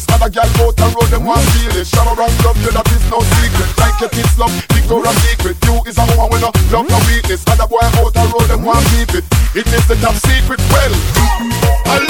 this. Other gal out the road, them want feel it. Shower and love you, that is no secret. Like your kids love Victoria's Secret. You is a woman with no love, no weakness. Other boy out the road, them want keep it. It is the top secret. Well, I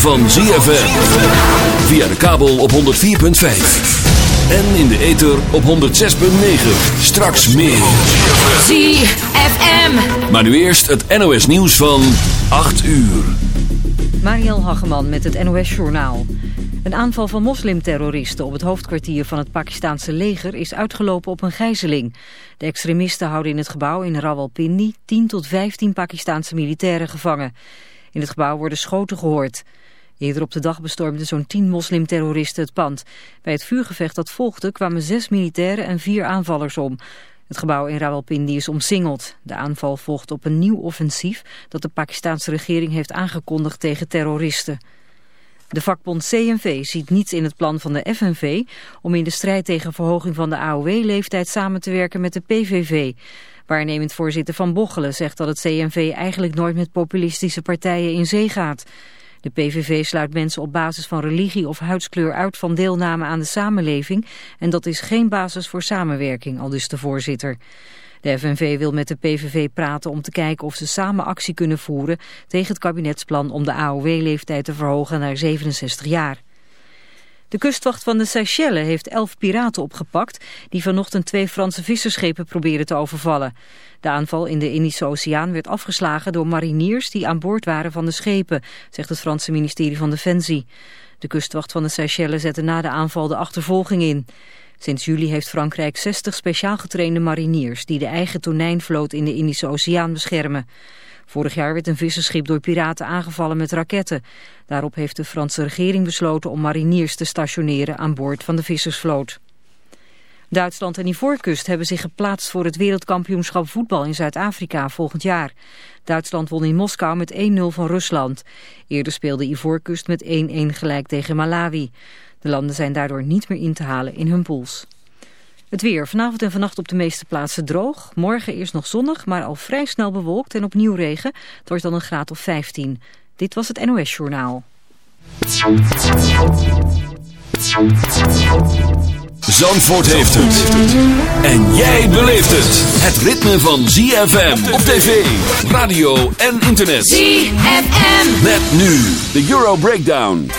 Van ZFM. Via de kabel op 104.5. En in de ether op 106.9. Straks meer. ZFM. Maar nu eerst het NOS nieuws van 8 uur. Mariel Hageman met het NOS Journaal. Een aanval van moslimterroristen op het hoofdkwartier van het Pakistanse leger is uitgelopen op een gijzeling. De extremisten houden in het gebouw in Rawalpindi 10 tot 15 Pakistanse militairen gevangen. In het gebouw worden schoten gehoord. Eerder op de dag bestormden zo'n 10 moslimterroristen het pand. Bij het vuurgevecht dat volgde kwamen zes militairen en vier aanvallers om. Het gebouw in Rawalpindi is omsingeld. De aanval volgt op een nieuw offensief dat de Pakistanse regering heeft aangekondigd tegen terroristen. De vakbond CNV ziet niets in het plan van de FNV om in de strijd tegen verhoging van de AOW-leeftijd samen te werken met de PVV. Waarnemend voorzitter Van Bochelen zegt dat het CNV eigenlijk nooit met populistische partijen in zee gaat. De PVV sluit mensen op basis van religie of huidskleur uit van deelname aan de samenleving en dat is geen basis voor samenwerking, al dus de voorzitter. De FNV wil met de PVV praten om te kijken of ze samen actie kunnen voeren tegen het kabinetsplan om de AOW-leeftijd te verhogen naar 67 jaar. De kustwacht van de Seychelles heeft elf piraten opgepakt die vanochtend twee Franse visserschepen proberen te overvallen. De aanval in de Indische Oceaan werd afgeslagen door mariniers die aan boord waren van de schepen, zegt het Franse ministerie van Defensie. De kustwacht van de Seychelles zette na de aanval de achtervolging in. Sinds juli heeft Frankrijk 60 speciaal getrainde mariniers die de eigen tonijnvloot in de Indische Oceaan beschermen. Vorig jaar werd een visserschip door piraten aangevallen met raketten. Daarop heeft de Franse regering besloten om mariniers te stationeren aan boord van de vissersvloot. Duitsland en Ivoorkust hebben zich geplaatst voor het wereldkampioenschap voetbal in Zuid-Afrika volgend jaar. Duitsland won in Moskou met 1-0 van Rusland. Eerder speelde Ivoorkust met 1-1 gelijk tegen Malawi. De landen zijn daardoor niet meer in te halen in hun pools. Het weer. Vanavond en vannacht op de meeste plaatsen droog. Morgen eerst nog zonnig, maar al vrij snel bewolkt en opnieuw regen. Het wordt dan een graad of 15. Dit was het NOS Journaal. Zandvoort heeft het. En jij beleeft het. Het ritme van ZFM op tv, radio en internet. ZFM. Met nu de Euro Breakdown.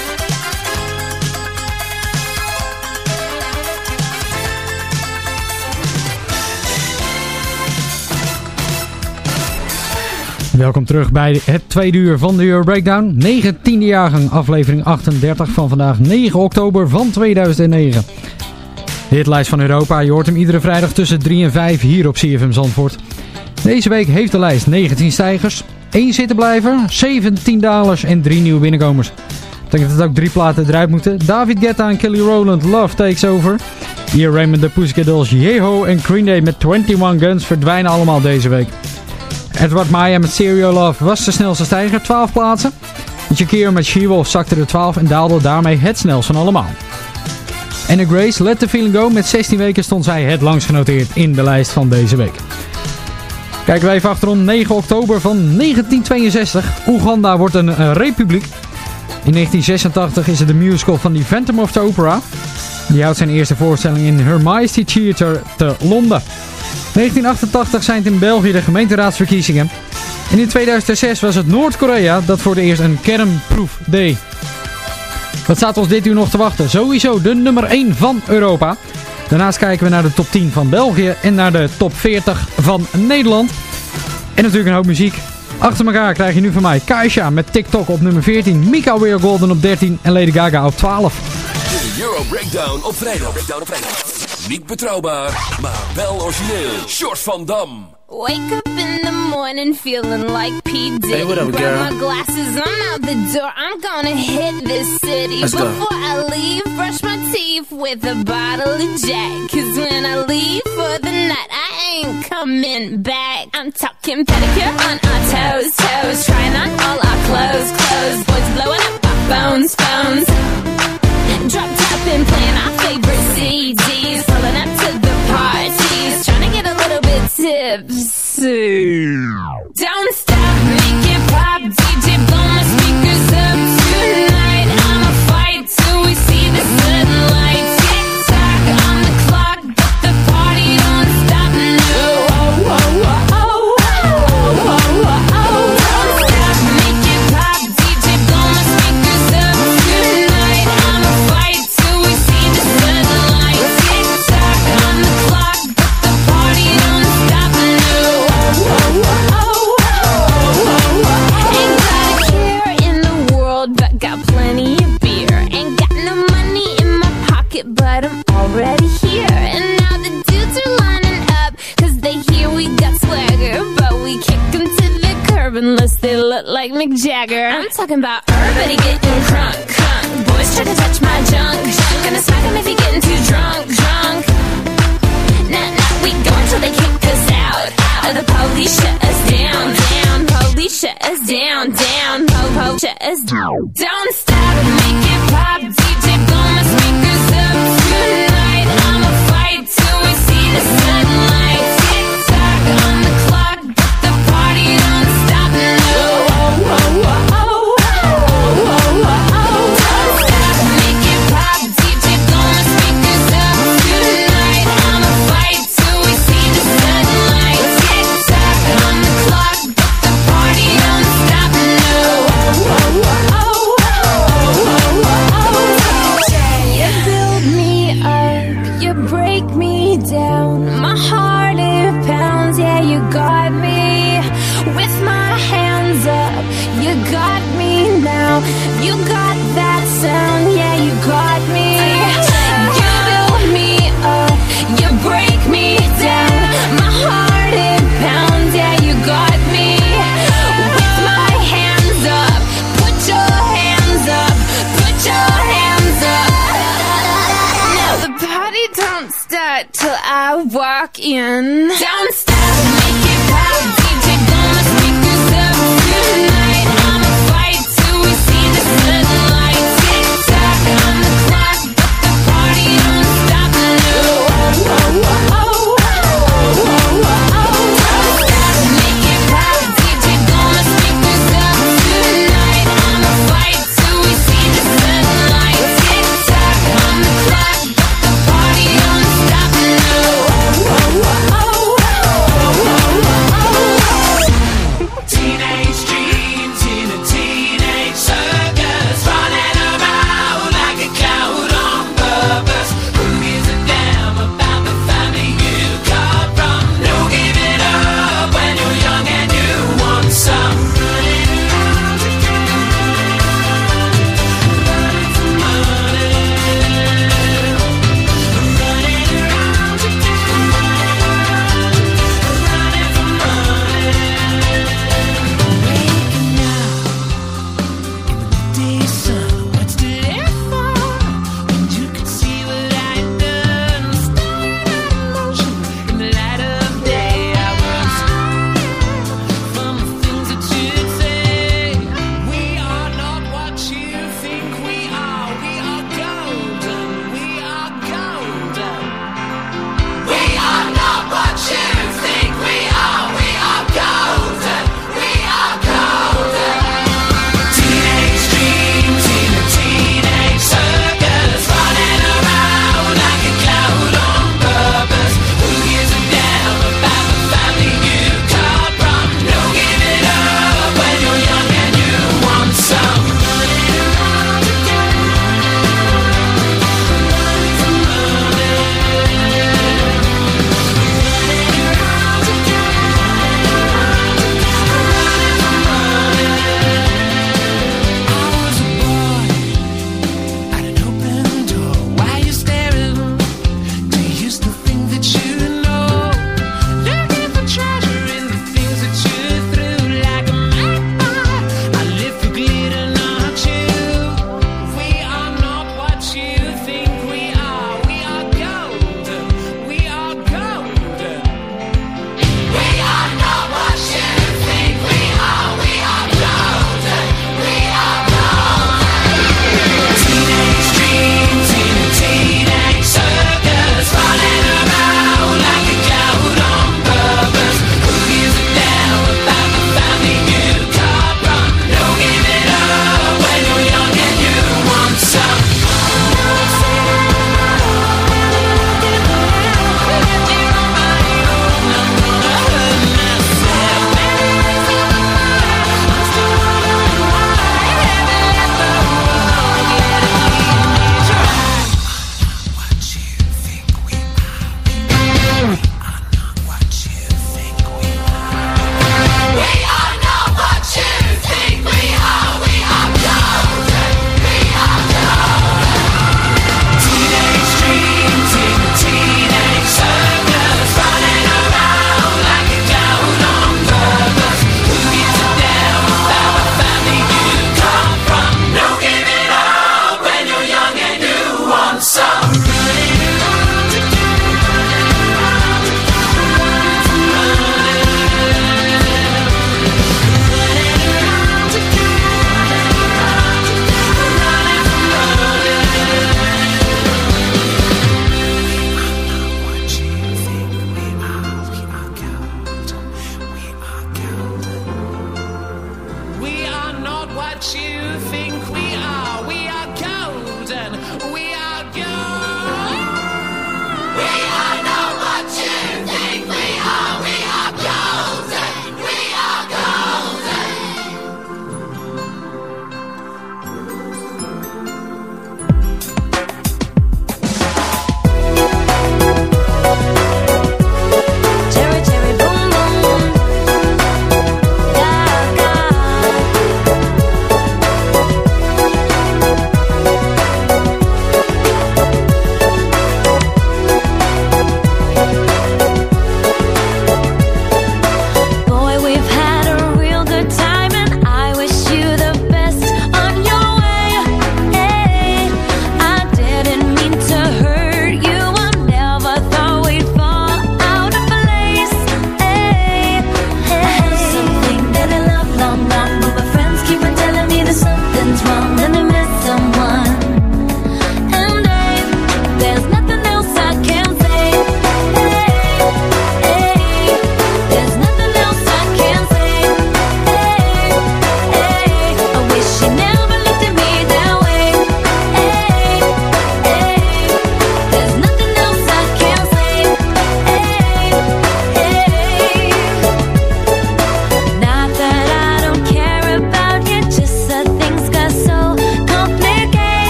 Welkom terug bij het tweede uur van de Euro Breakdown. 19e jaargang, aflevering 38 van vandaag 9 oktober van 2009. De hitlijst van Europa, je hoort hem iedere vrijdag tussen 3 en 5 hier op CFM Zandvoort. Deze week heeft de lijst 19 stijgers, 1 zittenblijver, 17 dalers en 3 nieuwe binnenkomers. Ik denk dat ook drie platen eruit moeten. David Guetta en Kelly Rowland, Love Takes Over. Hier Raymond de Pussycat Yeho en Green Day met 21 Guns verdwijnen allemaal deze week. Edward Maya met Serial Love was de snelste stijger, 12 plaatsen. Shakira met She-Wolf zakte er 12 en daalde daarmee het snelst van allemaal. Anna Grace, Let The Feeling Go, met 16 weken stond zij het langst genoteerd in de lijst van deze week. Kijken we even achterom, 9 oktober van 1962. Oeganda wordt een uh, republiek. In 1986 is het de musical van The Phantom of the Opera. Die houdt zijn eerste voorstelling in Her Majesty Theatre te Londen. 1988 zijn het in België de gemeenteraadsverkiezingen. En in 2006 was het Noord-Korea dat voor de eerst een kernproef deed. Wat staat ons dit uur nog te wachten? Sowieso de nummer 1 van Europa. Daarnaast kijken we naar de top 10 van België en naar de top 40 van Nederland. En natuurlijk een hoop muziek. Achter elkaar krijg je nu van mij Kaisha met TikTok op nummer 14, Mika Weer Golden op 13 en Lady Gaga op 12. De Euro Breakdown op vrijdag. Breakdown op vrijdag. Niet betrouwbaar, maar wel origineel. Short van Dam. Wake up in the morning feeling like P. Diddy. Hey, what up, Grab girl? my glasses, I'm out the door. I'm gonna hit this city. Let's go. I leave, brush my teeth with a bottle of Jack. Cause when I leave for the night, I ain't coming back. I'm talking pedicure on our toes, toes. Trying on all our clothes, clothes. Boys blowing up our phones, phones. Drop top and playing our favorite CDs. Tipsy. Don't stop, make it pop. DJ, blow my speakers up tonight. I'ma fight till we see the sunlight. In.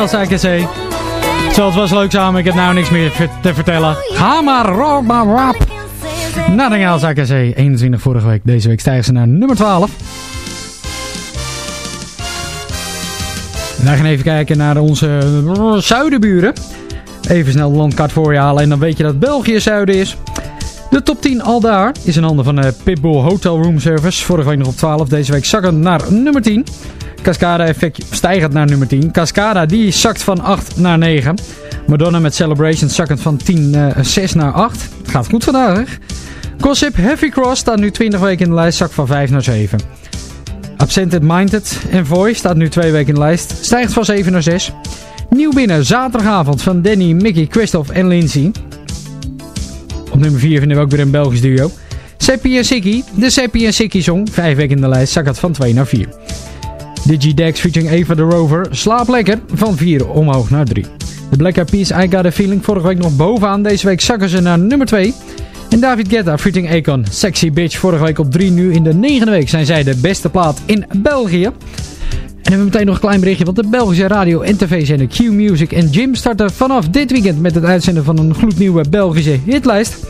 Nothing else say. Zo, het was leuk samen. Ik heb nou niks meer te vertellen. Ga maar, rap. Nothing else I can say. 21 vorige week. Deze week stijgen ze naar nummer 12. We gaan even kijken naar onze zuidenburen. Even snel de landkaart voor je halen en dan weet je dat België zuiden is. De top 10 al daar is in handen van de Pitbull Hotel Room Service. Vorige week nog op 12, deze week zakken naar nummer 10. Cascada effect stijgend naar nummer 10. Cascada die zakt van 8 naar 9. Madonna met Celebration zakkend van 10, uh, 6 naar 8. Het gaat goed vandaag. Gossip Heavy Cross staat nu 20 weken in de lijst, zakt van 5 naar 7. Absented Minded Envoy staat nu 2 weken in de lijst, stijgt van 7 naar 6. Nieuw binnen zaterdagavond van Danny, Mickey, Christoph en Lindsay. Op nummer 4 vinden we ook weer een Belgisch duo. Seppi en Sikkie, de Seppi en Sikkie song, 5 weken in de lijst, zakt van 2 naar 4. Digidex featuring Eva the Rover. Slaap lekker van 4 omhoog naar 3. De Black Eyed Peas I Got A Feeling vorige week nog bovenaan. Deze week zakken ze naar nummer 2. En David Guetta featuring Akon. Sexy Bitch vorige week op 3. Nu in de negende week zijn zij de beste plaat in België. En hebben we meteen nog een klein berichtje. Want de Belgische radio en tv-zender Q-Music en Jim starten vanaf dit weekend met het uitzenden van een gloednieuwe Belgische hitlijst.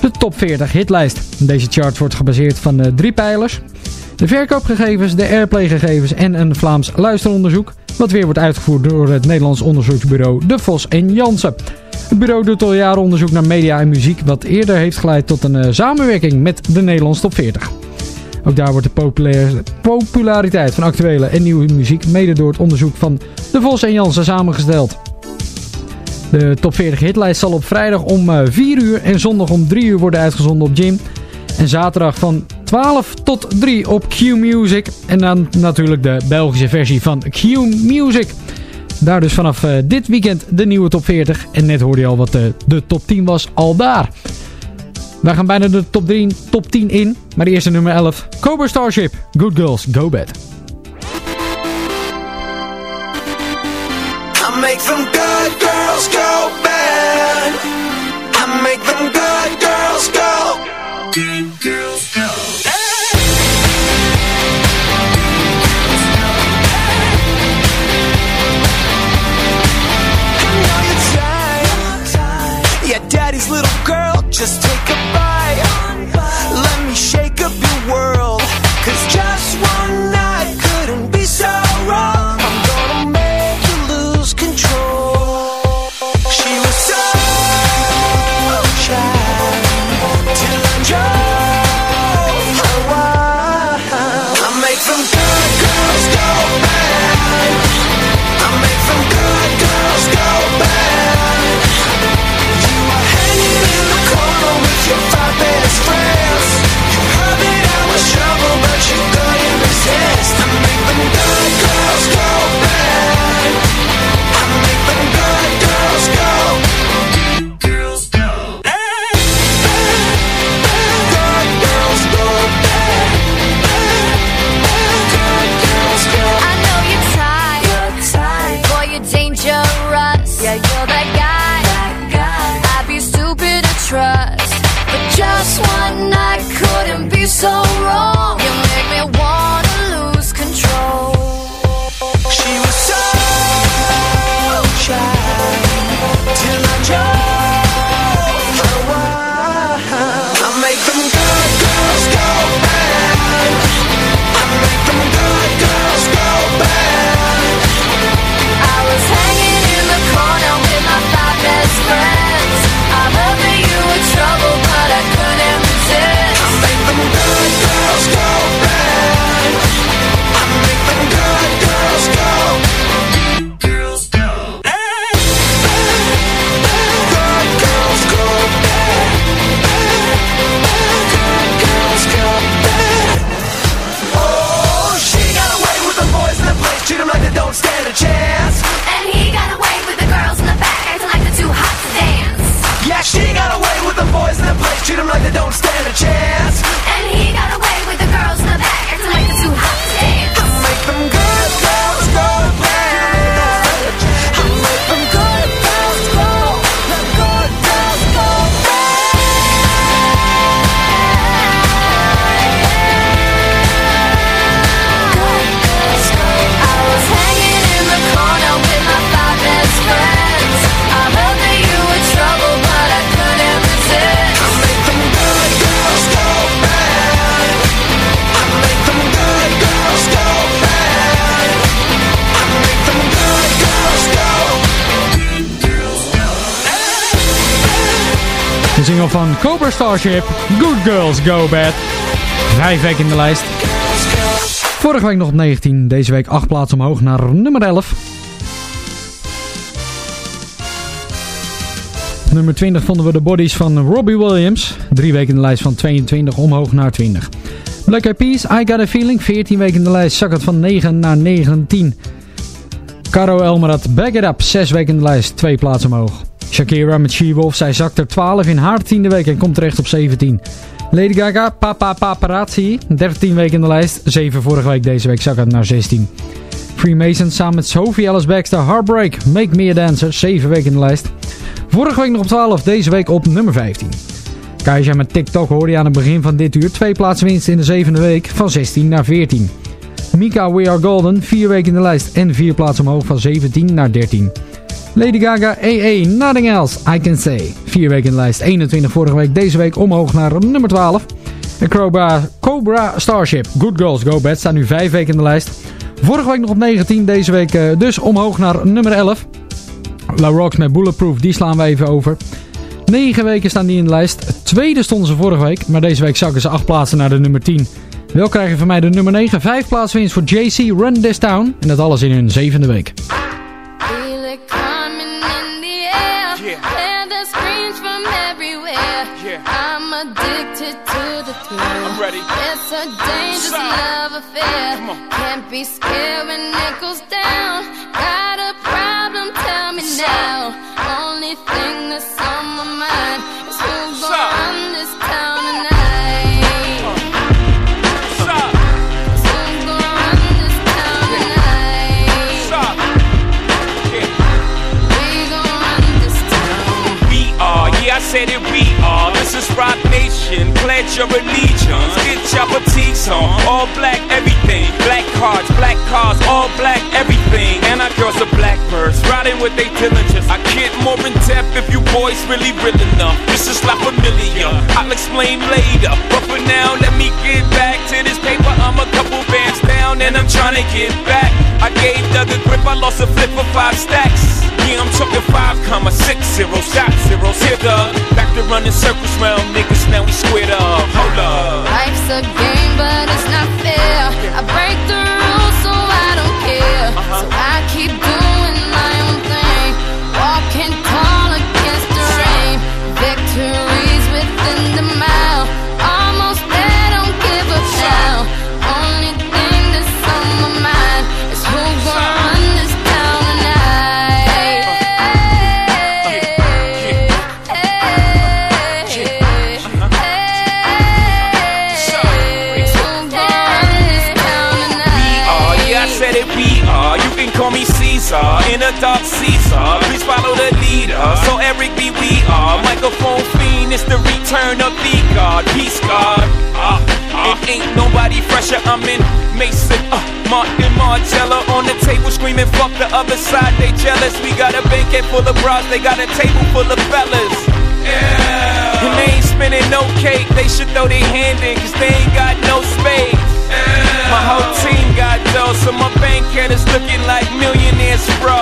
De top 40 hitlijst. Deze chart wordt gebaseerd van uh, drie pijlers. De verkoopgegevens, de airplaygegevens en een Vlaams luisteronderzoek. Wat weer wordt uitgevoerd door het Nederlands onderzoeksbureau De Vos en Jansen. Het bureau doet al jaren onderzoek naar media en muziek. Wat eerder heeft geleid tot een uh, samenwerking met de Nederlands Top 40. Ook daar wordt de populariteit van actuele en nieuwe muziek mede door het onderzoek van De Vos en Jansen samengesteld. De top 40 hitlijst zal op vrijdag om 4 eh, uur en zondag om 3 uur worden uitgezonden op Jim. En zaterdag van 12 tot 3 op Q Music. En dan natuurlijk de Belgische versie van Q Music. Daar dus vanaf uh, dit weekend de nieuwe top 40. En net hoorde je al wat de, de top 10 was al daar. We gaan bijna de top, 3, top 10 in. Maar de eerste nummer 11. Cobra Starship. Good Girls, Go Bad. Starship, Good Girls Go Bad. Vijf weken in de lijst. Vorige week nog op 19, deze week 8 plaatsen omhoog naar nummer 11. Nummer 20 vonden we de bodies van Robbie Williams. Drie weken in de lijst van 22 omhoog naar 20. Black Eyed Peas, I Got A Feeling. 14 weken in de lijst, zak het van 9 naar 19. Caro Elmerat, Back It Up. 6 weken in de lijst, 2 plaatsen omhoog. Shakira met She-Wolf, zij zakt er 12 in haar tiende week en komt terecht op 17. Lady Gaga, Papa Paparazzi, 13 weken in de lijst, 7 vorige week, deze week zak naar 16. Freemason samen met Sophie Alice Baxter, Heartbreak, Make Me A Dancer, 7 weken in de lijst. Vorige week nog op 12, deze week op nummer 15. Kaija met TikTok hoorde je aan het begin van dit uur, twee plaatsen winst in de zevende week, van 16 naar 14. Mika We Are Golden, 4 weken in de lijst en 4 plaatsen omhoog van 17 naar 13. Lady Gaga, AA, Nothing Else, I Can Say. 4 weken in de lijst, 21 vorige week, deze week omhoog naar nummer 12. En Cobra, Cobra Starship, Good Girls Go Bad, staat nu 5 weken in de lijst. Vorige week nog op 19, deze week uh, dus omhoog naar nummer 11. La Rocks met Bulletproof, die slaan we even over. 9 weken staan die in de lijst. Tweede stonden ze vorige week, maar deze week zakken ze 8 plaatsen naar de nummer 10. Wel krijg je van mij de nummer 9, 5 plaatsen winst voor JC Run This Town. En dat alles in hun zevende week. I'm addicted to the thrill. I'm ready. It's a dangerous Sir. love affair. Come on. Can't be scared when it goes down. Got Nation. Pledge your allegiance. Get your fatigues on. All black, everything. Black cards, black cars, all black, everything. And our girls are blackbirds, riding with their diligence. I get more in depth if you boys really real enough. This is La Familia. I'll explain later. But for now, let me get back to this paper. I'm a couple bands down and I'm trying to get back. I gave Doug a grip, I lost a flip for five stacks. I'm talking five comma six zero shot zeros. Here, Doug. Back to running circles round niggas, now we squared up. Hold up. Life's a game, but it's not fair. Are. Microphone fiend, it's the return of the God. Peace God. Uh, uh. It ain't nobody fresher. I'm in Mason, uh, Martin Margiela on the table screaming, fuck the other side, they jealous. We got a banquet full of bras, they got a table full of fellas. Yeah. And they ain't spinning no cake, they should throw their hand in, cause they ain't got no space. My whole team got dough, so my bank account is looking like millionaires, bro.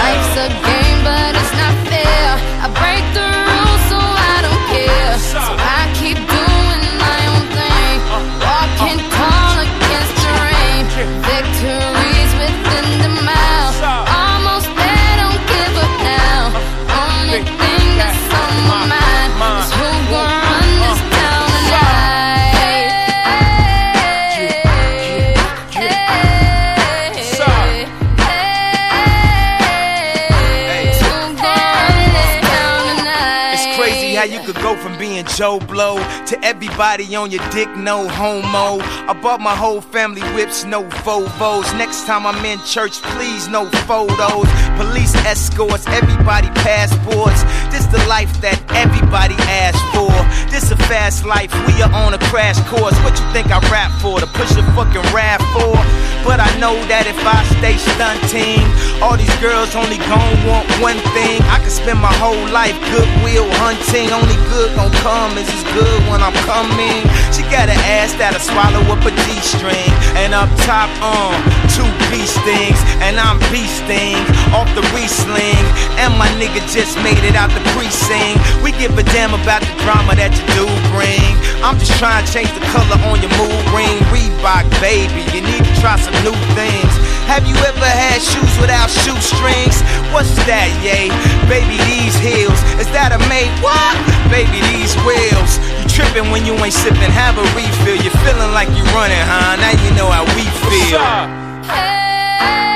Life's a game, but it's not fair. I break the go from being Joe Blow to everybody on your dick, no homo. I bought my whole family whips, no Vovos. Next time I'm in church, please, no photos. Police escorts, everybody passports. This the life that everybody asked for. This a fast life, we are on a crash course. What you think I rap for? To push a fucking rap for? But I know that if I stay stunting, all these girls only gon' want one thing. I could spend my whole life goodwill hunting. Only good gon' come is as good when I'm coming. She got an ass that'll swallow up a D string. And up top, um, two beast things. And I'm beasting off the re-sling. And my nigga just made it out the precinct. We give a damn about the drama that you do bring. I'm just trying to change the color on your mood ring. Reebok, baby, you need to try some new things. Have you ever had shoes without shoestrings? What's that, yay? Baby, these heels. Is that a made what? Baby, these wheels. You tripping when you ain't sipping, have a refill. You're feeling like you're running, huh? Now you know how we feel. Europe's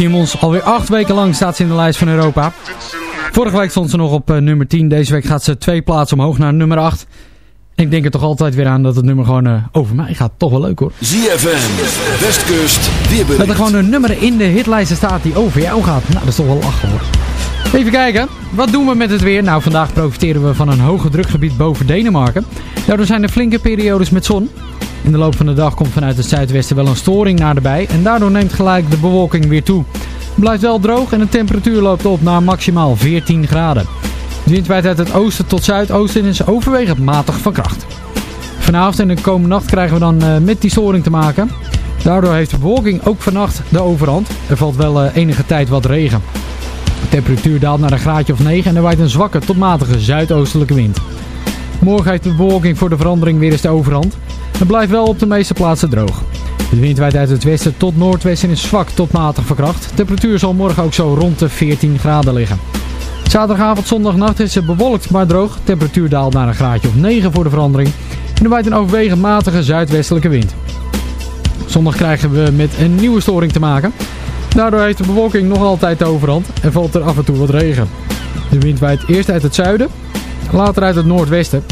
Eva Simons, alweer acht weken lang staat ze in de lijst van Europa. Vorige week stond ze nog op eh, nummer 10. Deze week gaat ze twee plaatsen omhoog naar nummer 8. Ik denk er toch altijd weer aan dat het nummer gewoon eh, over mij gaat. Toch wel leuk hoor. ZFM, Westkust, weerbericht. Dat er gewoon een nummer in de hitlijsten staat die over jou gaat. Nou, dat is toch wel lachen hoor. Even kijken, wat doen we met het weer? Nou, vandaag profiteren we van een hoge drukgebied boven Denemarken. Daardoor zijn er flinke periodes met zon. In de loop van de dag komt vanuit het zuidwesten wel een storing naderbij. En daardoor neemt gelijk de bewolking weer toe. Het blijft wel droog en de temperatuur loopt op naar maximaal 14 graden. De wind waait uit het oosten tot zuidoosten en is overwegend matig van kracht. Vanavond en de komende nacht krijgen we dan uh, met die storing te maken. Daardoor heeft de bewolking ook vannacht de overhand. Er valt wel uh, enige tijd wat regen. De temperatuur daalt naar een graadje of 9 en er waait een zwakke tot matige zuidoostelijke wind. Morgen heeft de bewolking voor de verandering weer eens de overhand. Het blijft wel op de meeste plaatsen droog. De wind waait uit het westen tot noordwesten en is zwak tot matig verkracht. De temperatuur zal morgen ook zo rond de 14 graden liggen. Zaterdagavond, zondagnacht is het bewolkt maar droog. De temperatuur daalt naar een graadje of 9 voor de verandering. En er waait een overwegend matige zuidwestelijke wind. Zondag krijgen we met een nieuwe storing te maken. Daardoor heeft de bewolking nog altijd de overhand en valt er af en toe wat regen. De wind waait eerst uit het zuiden, later uit het noordwesten.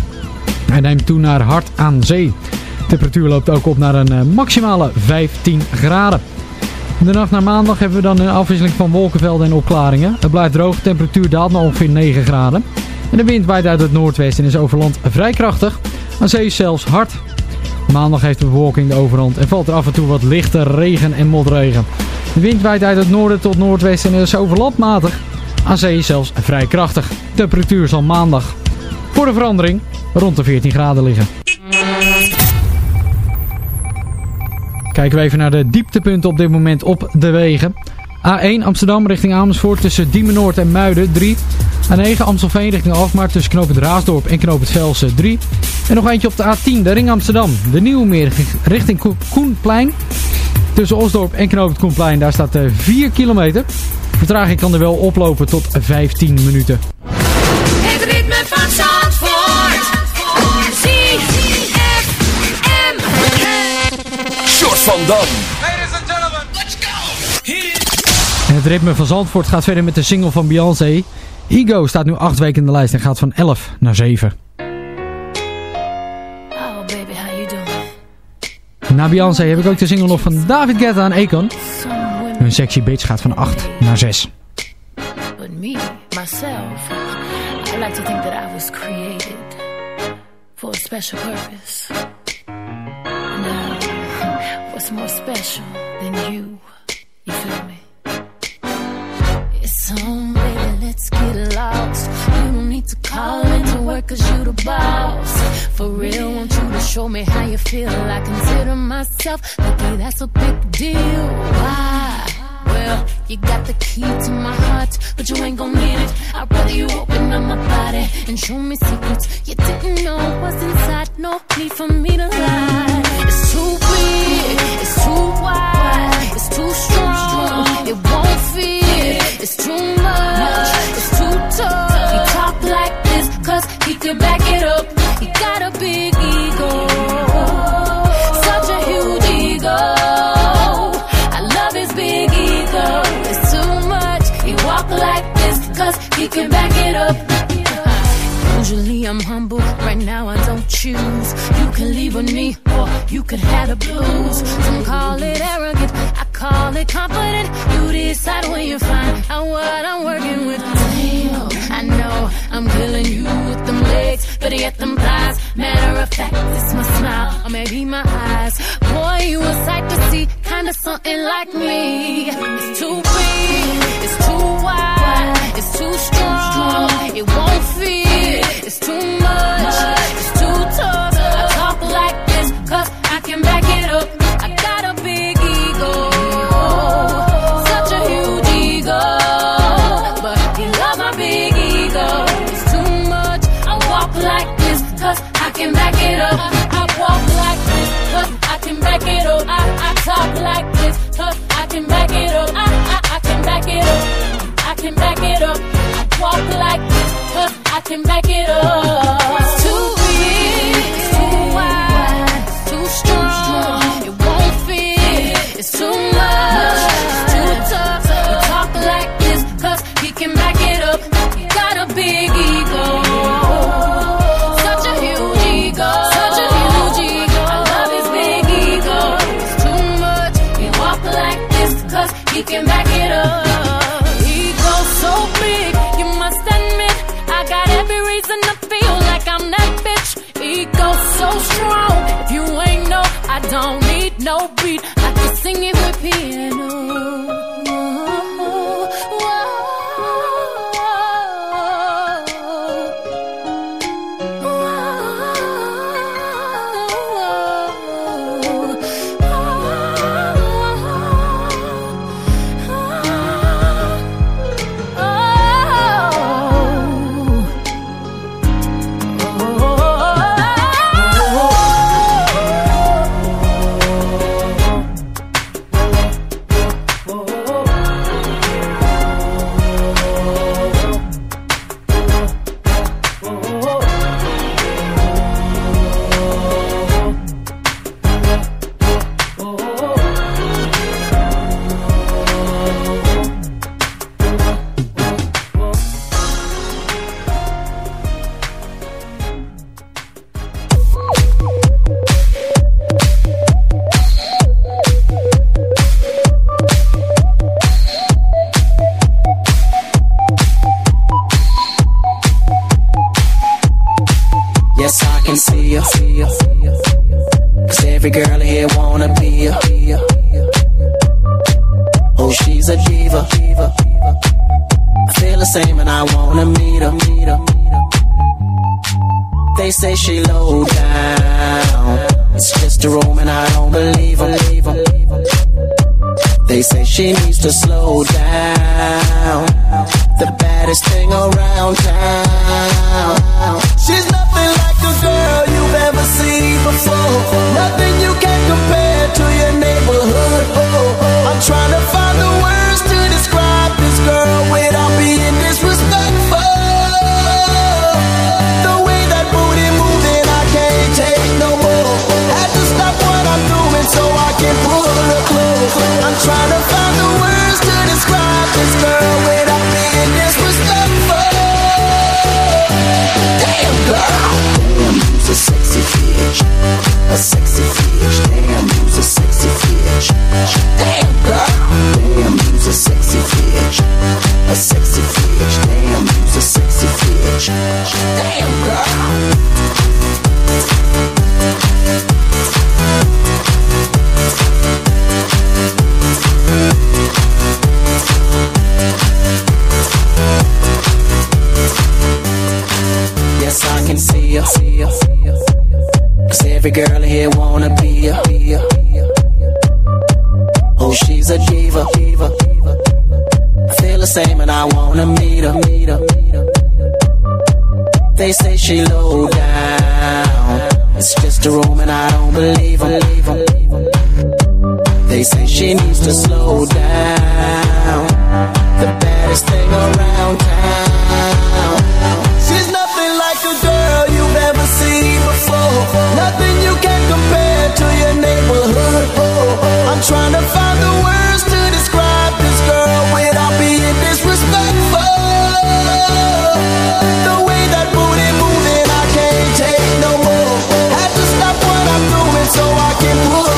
Hij neemt toe naar hard aan zee. Temperatuur loopt ook op naar een maximale 15 graden. De nacht naar maandag hebben we dan een afwisseling van wolkenvelden en opklaringen. Het blijft droog, de temperatuur daalt naar ongeveer 9 graden. En de wind waait uit het noordwesten en is over land vrij krachtig. Aan zee zelfs hard. Maandag heeft de bewolking de overhand en valt er af en toe wat lichte regen en motregen. De wind waait uit het noorden tot noordwesten en is over land matig. Aan zee zelfs vrij krachtig. De temperatuur zal maandag voor de verandering rond de 14 graden liggen. Kijken we even naar de dieptepunten op dit moment op de wegen. A1 Amsterdam richting Amersfoort tussen Diemen Noord en Muiden 3. A9 Amstelveen richting Alkmaar tussen Knoop het Raasdorp en Knoop het Velsen 3. En nog eentje op de A10, de Ring Amsterdam. De Nieuwmeer richting Koenplein. Tussen Osdorp en Knoop het Koenplein, daar staat 4 kilometer. Vertraging kan er wel oplopen tot 15 minuten. Van Dam. Ladies and gentlemen, let's go. En het ritme van Zandvoort gaat verder met de single van Beyoncé. Ego staat nu 8 weken in de lijst en gaat van 11 naar 7. Oh, baby, how you doing? Na Beyoncé heb ik ook de single nog van David Guetta en Akon. Hun sexy bitch gaat van 8 naar 6. But me, myself, I like to think that I was created for a special purpose. More special than you? You feel me? It's on, baby, let's get lost. You don't need to call into work cause you the boss. For real, want you to show me how you feel. I consider myself lucky, that's a big deal. Why? Well, you got the key to my heart, but you ain't gon' need it. I'd rather you open up my body and show me secrets you didn't know what's inside. No need for me to lie. It's too big, it's too wide, it's too strong. It won't fit, it's too much, it's too tough. He talk like this, cause he can back it up. He got a big ego, such a huge ego. I love his big ego. It's too much. He walk like this, cause he can back it up. Usually I'm humble, right now I don't choose. You can leave with me, or you could have the blues. Some call it arrogant, I call it confident. You decide when you find out what I'm working with. Damn, I know I'm killing you with them legs, but yet them thighs. Matter of fact, it's my smile, or maybe my eyes. Boy, you a sight to see, kinda something like me. It's too big, it's too wide, it's too strong. It won't fit, it's too much, it's too tough. I talk like this, cause I can back it up. I got a big ego, such a huge ego. But he love my big ego, it's too much. I walk like this, cause I can back it up. Back it up. I walk like this, cause I can back it up. A diva. I feel the same and I wanna meet her. They say she low down. It's just a room and I don't believe them. They say she needs to slow down. The baddest thing around town. She's nothing like a girl you've ever seen before. Nothing you can compare to your neighborhood. Oh, I'm trying to find.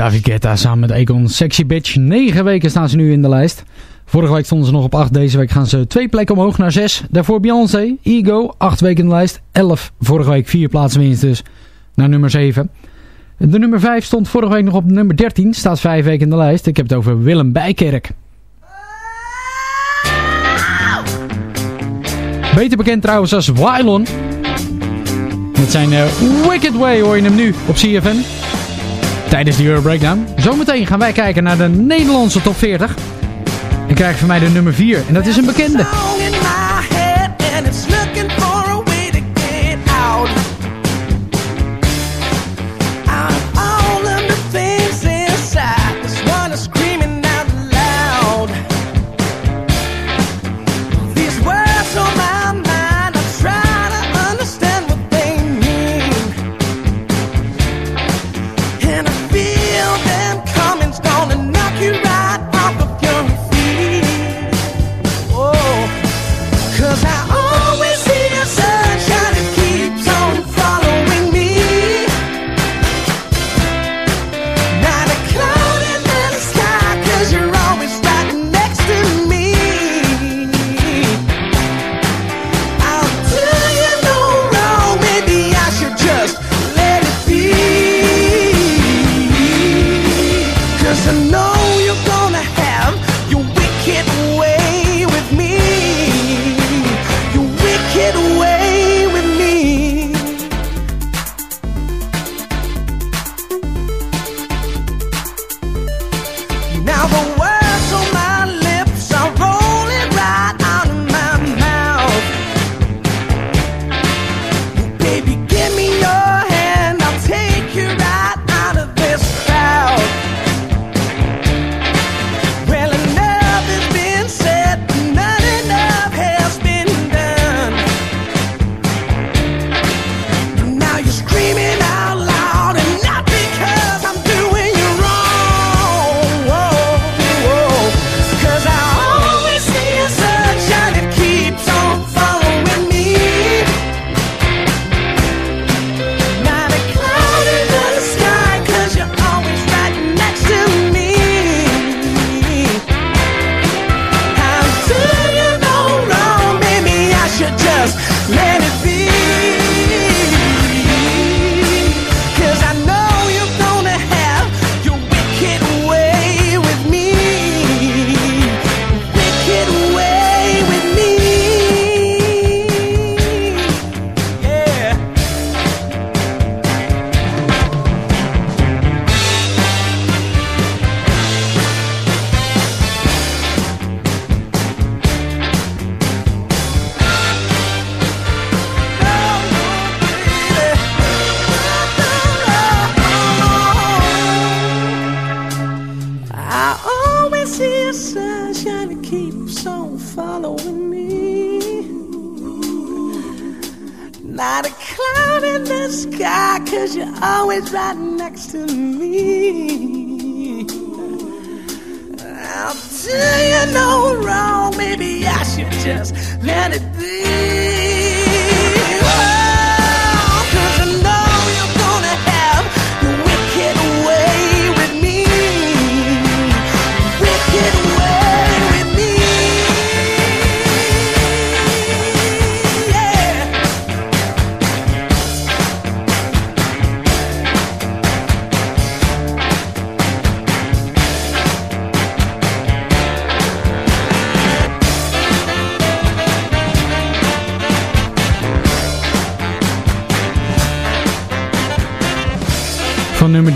David samen met Econ Sexy Bitch. 9 weken staan ze nu in de lijst. Vorige week stonden ze nog op 8. Deze week gaan ze 2 plekken omhoog naar 6. Daarvoor Beyoncé, Ego, 8 weken in de lijst. 11 vorige week, 4 plaatsen winst dus naar nummer 7. De nummer 5 stond vorige week nog op nummer 13. Staat 5 weken in de lijst. Ik heb het over Willem Bijkerk. Beter bekend trouwens als Wylon. Met zijn eh, Wicked Way hoor je hem nu op CFN tijdens de Euro Breakdown. Zometeen gaan wij kijken naar de Nederlandse top 40. En krijg van mij de nummer 4. En dat is een bekende.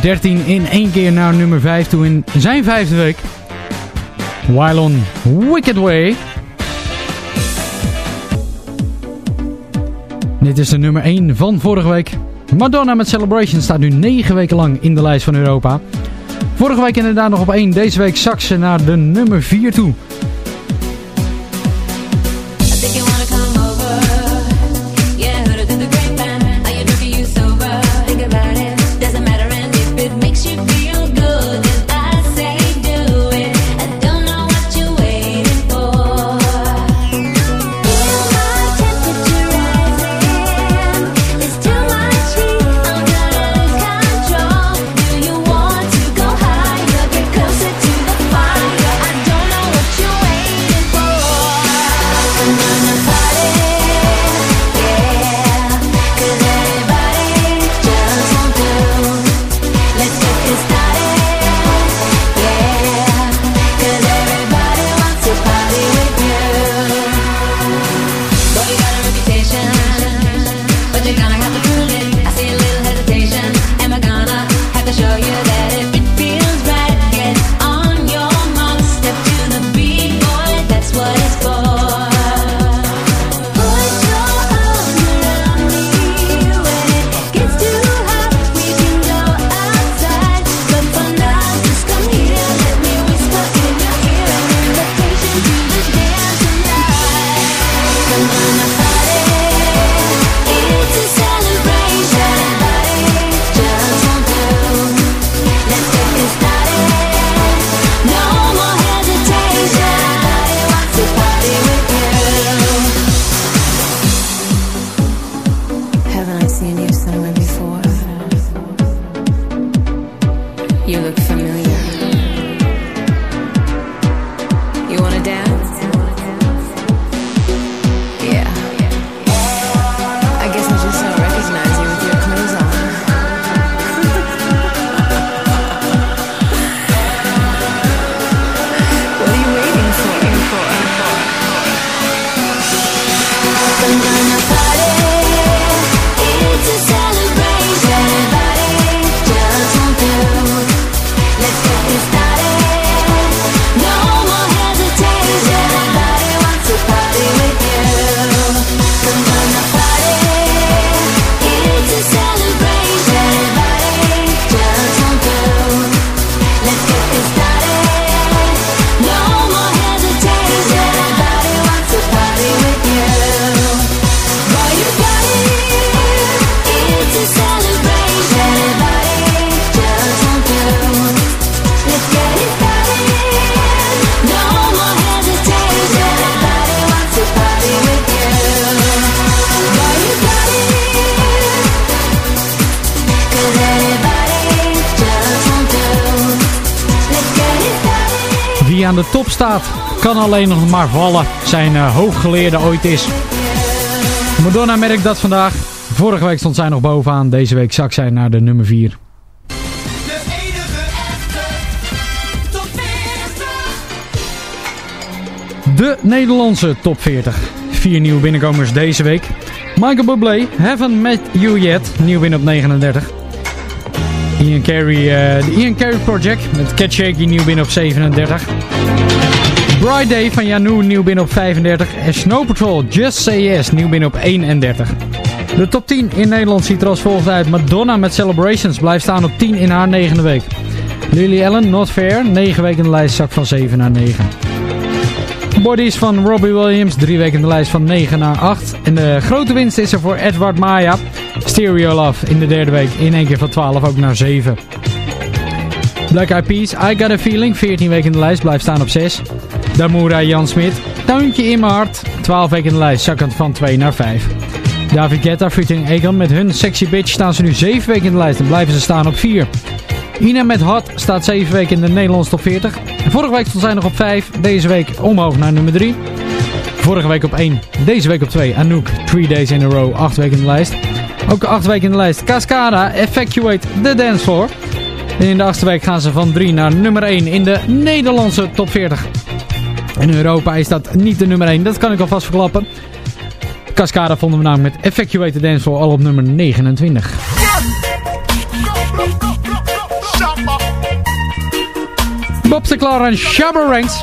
13 in één keer naar nummer 5 toe in zijn vijfde week. While on Wicked Way. Dit is de nummer 1 van vorige week. Madonna met Celebration staat nu 9 weken lang in de lijst van Europa. Vorige week inderdaad nog op 1. Deze week zak ze naar de nummer 4 toe. Alleen nog maar vallen, zijn eh, hooggeleerde ooit is. Madonna merkt dat vandaag. Vorige week stond zij nog bovenaan, deze week zak zij naar de nummer 4. De Nederlandse top 40. Vier nieuwe binnenkomers deze week. Michael Bublé, Haven't Met You Yet, nieuw win op 39. Ian Carey, eh, de Ian Carey Project met Cat Shaky, nieuw binnen op 37. Bright Day van Janu, nieuw binnen op 35. En Snow Patrol, Just Say Yes, nieuw binnen op 31. De top 10 in Nederland ziet er als volgt uit. Madonna met Celebrations blijft staan op 10 in haar negende week. Lily Allen, Not Fair, 9 weken in de lijst, zak van 7 naar 9. Bodies van Robbie Williams, 3 weken in de lijst van 9 naar 8. En de grote winst is er voor Edward Maya. Stereo Love in de derde week in één keer van 12 ook naar 7. Black Eyed Peas, I Got A Feeling, 14 weken in de lijst, blijft staan op 6. Damura Jan Smit, Tuintje in mijn hart, 12 weken in de lijst, zakkend van 2 naar 5. David Guetta, featuring Egan met hun Sexy Bitch staan ze nu 7 weken in de lijst en blijven ze staan op 4. Ina met Hot staat 7 weken in de Nederlandse top 40. Vorige week stond zij nog op 5, deze week omhoog naar nummer 3. Vorige week op 1, deze week op 2. Anouk, 3 days in a row, 8 weken in de lijst. Ook 8 weken in de lijst. Cascada, Effectuate the Dance Floor. En in de achtste week gaan ze van 3 naar nummer 1 in de Nederlandse top 40. In Europa is dat niet de nummer 1, dat kan ik alvast verklappen. Cascada vonden we namelijk met Dance Floor al op nummer 29. Bob Sinclair en Ranks.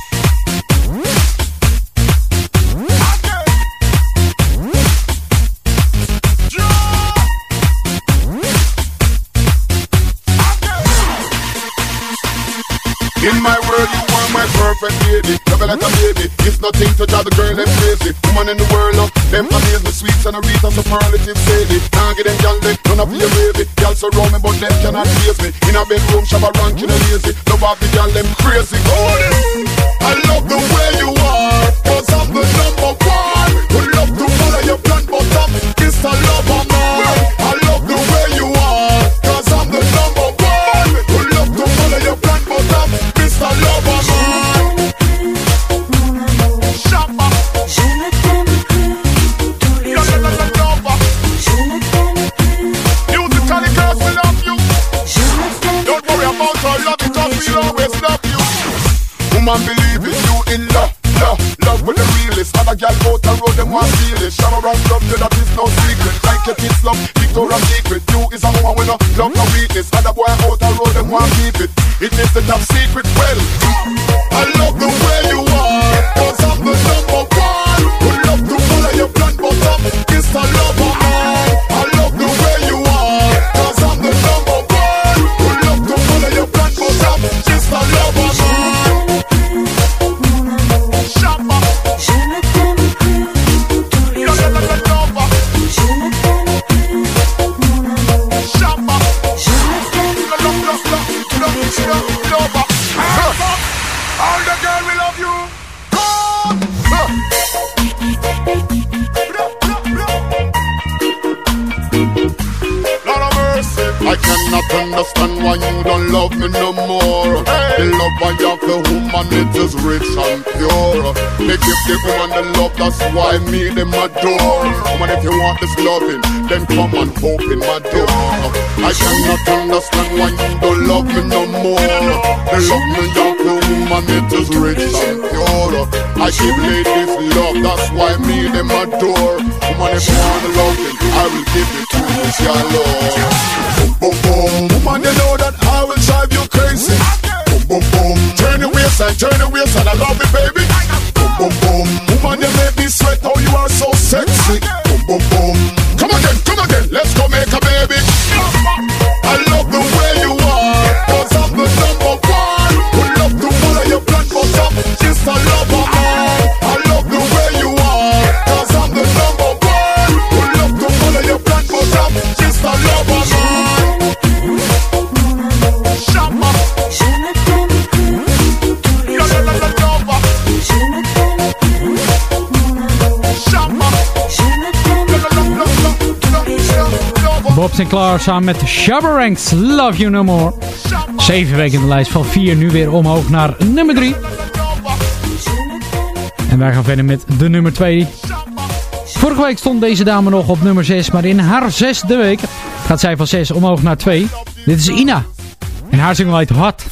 In my world, you are my perfect lady. Love like a baby. It's nothing to drive the girl them crazy. Woman in the world, love them amaze me. Sweets and a wreath and superlative sadie. Can't get them gal them, none of your baby. Gal surround me, but them cannot face me. In a bedroom, shabba ranking and lazy. Love off the gal them crazy. Oh, I love the way you are, cause I'm the number one. Would love to follow your plan, but I'm Mr. Lover Man. Woman, believe it, you in love, love, love with the realest. Other gal out the road, them want feel it. Shower around love, you that is no secret. Like your kids love, Victoria's Secret. You is a woman with no love, no weakness. Other boy out the road, them want keep it. It is the top secret. Well, I love the way you understand why you don't love me no more. The love I have for woman, it is rich and pure. Me give the woman the love, that's why me them adore. Woman, if you want this loving, then come and open my door. I cannot understand why you don't love me no more. The love me have for woman, it is rich and pure. I give ladies love, that's why me them adore. Woman, if you want the loving, I will give it to you, your love. Boom, boom. Woman, you know that I will drive you crazy. Boom, boom, boom. Turn your waistline, turn your waistline. I love it, baby. Boom, boom, boom. Woman, you make me sweat. Oh, you are so sexy. Boom, boom, boom. Sinclair samen met Shabba Ranks, Love You No More. Zeven weken in de lijst van 4, nu weer omhoog naar nummer 3. En wij gaan verder met de nummer 2. Vorige week stond deze dame nog op nummer 6, maar in haar zesde week gaat zij van 6 omhoog naar 2. Dit is Ina. En haar single heet Hot.